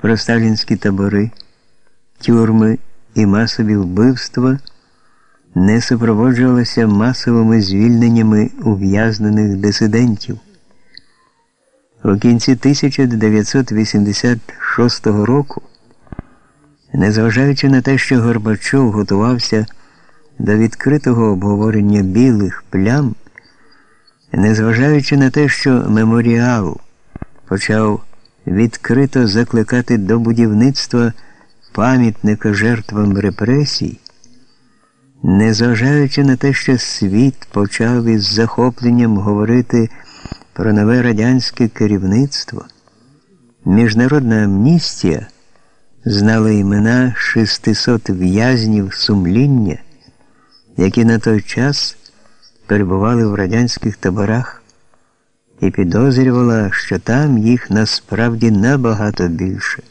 про сталінські табори, тюрми і масові вбивства не супроводжувалося масовими звільненнями ув'язнених дисидентів. У кінці 1986 року, незважаючи на те, що Горбачов готувався до відкритого обговорення білих плям, незважаючи на те, що меморіал почав відкрито закликати до будівництва пам'ятника жертвам репресій, незважаючи на те, що світ почав із захопленням говорити про нове радянське керівництво, міжнародна амністія знала імена 600 в'язнів сумління, які на той час перебували в радянських таборах і підозрювала, що там їх насправді набагато більше.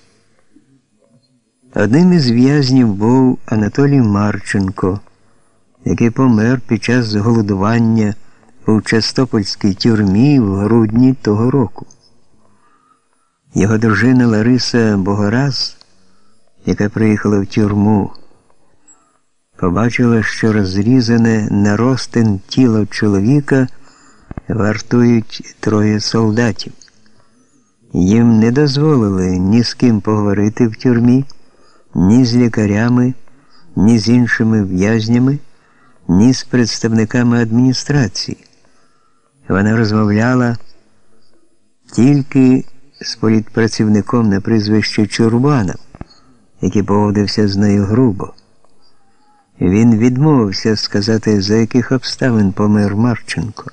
Одним із в'язнів був Анатолій Марченко, який помер під час голодування у Частопольській тюрмі в грудні того року. Його дружина Лариса Богораз, яка приїхала в тюрму, побачила, що розрізане на ростин тіло чоловіка вартують троє солдатів. Їм не дозволили ні з ким поговорити в тюрмі, ні з лікарями, ні з іншими в'язнями, ні з представниками адміністрації. Вона розмовляла тільки з політпрацівником на прізвище Чурбана, який поводився з нею грубо. Він відмовився сказати, за яких обставин помер Марченко,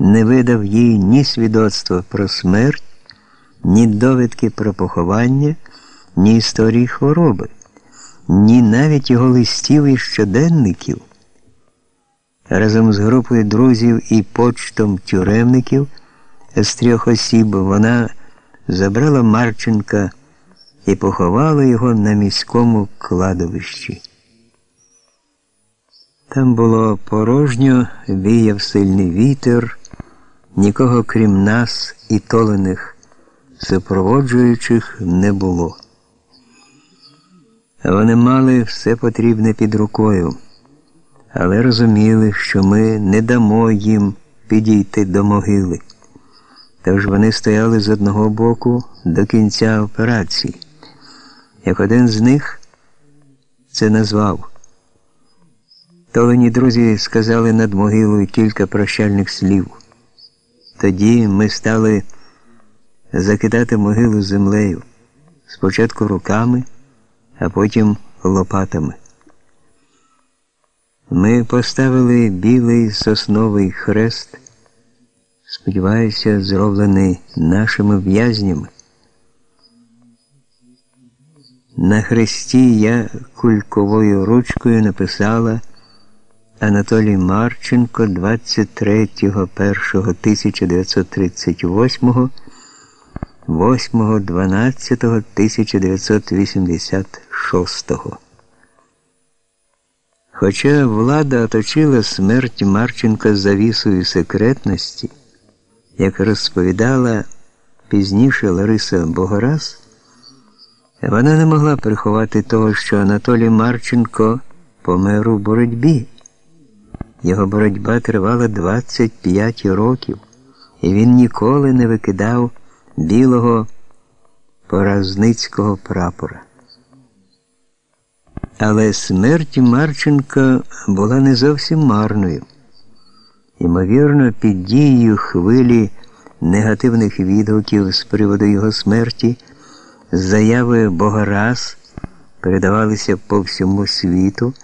не видав їй ні свідоцтва про смерть, ні довідки про поховання, ні історії хвороби, ні навіть його листів і щоденників. Разом з групою друзів і почтом тюремників з трьох осіб вона забрала Марченка і поховала його на міському кладовищі. Там було порожньо, віяв сильний вітер, нікого крім нас і толених супроводжуючих не було. Вони мали все потрібне під рукою, але розуміли, що ми не дамо їм підійти до могили. Тож вони стояли з одного боку до кінця операції. Як один з них це назвав. Толені друзі сказали над могилою кілька прощальних слів. Тоді ми стали закидати могилу землею, спочатку руками, а потім лопатами. Ми поставили білий сосновий хрест, сподіваюся, зроблений нашими в'язнями. На хресті я кульковою ручкою написала Анатолій Марченко 23.01.1938 8.12.1986. Хоча влада оточила смерть Марченка завісою секретності, як розповідала пізніше Лариса Богораз, вона не могла приховати того, що Анатолій Марченко помер у боротьбі. Його боротьба тривала 25 років, і він ніколи не викидав білого поразницького прапора. Але смерть Марченка була не зовсім марною. Ймовірно, під дією хвилі негативних відгуків з приводу його смерті, заяви Богораз передавалися по всьому світу.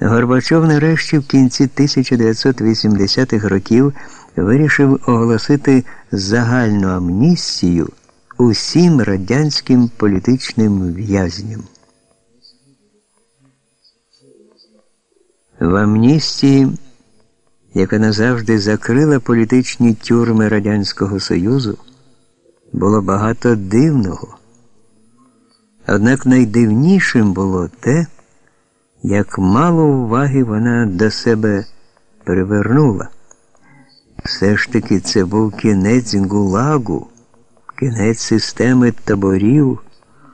Горбачов нарешті в кінці 1980-х років вирішив оголосити загальну амністію усім радянським політичним в'язням. В амністії, яка назавжди закрила політичні тюрми Радянського Союзу, було багато дивного. Однак найдивнішим було те, як мало уваги вона до себе привернула. Все ж таки це був кінець гулагу, кінець системи таборів.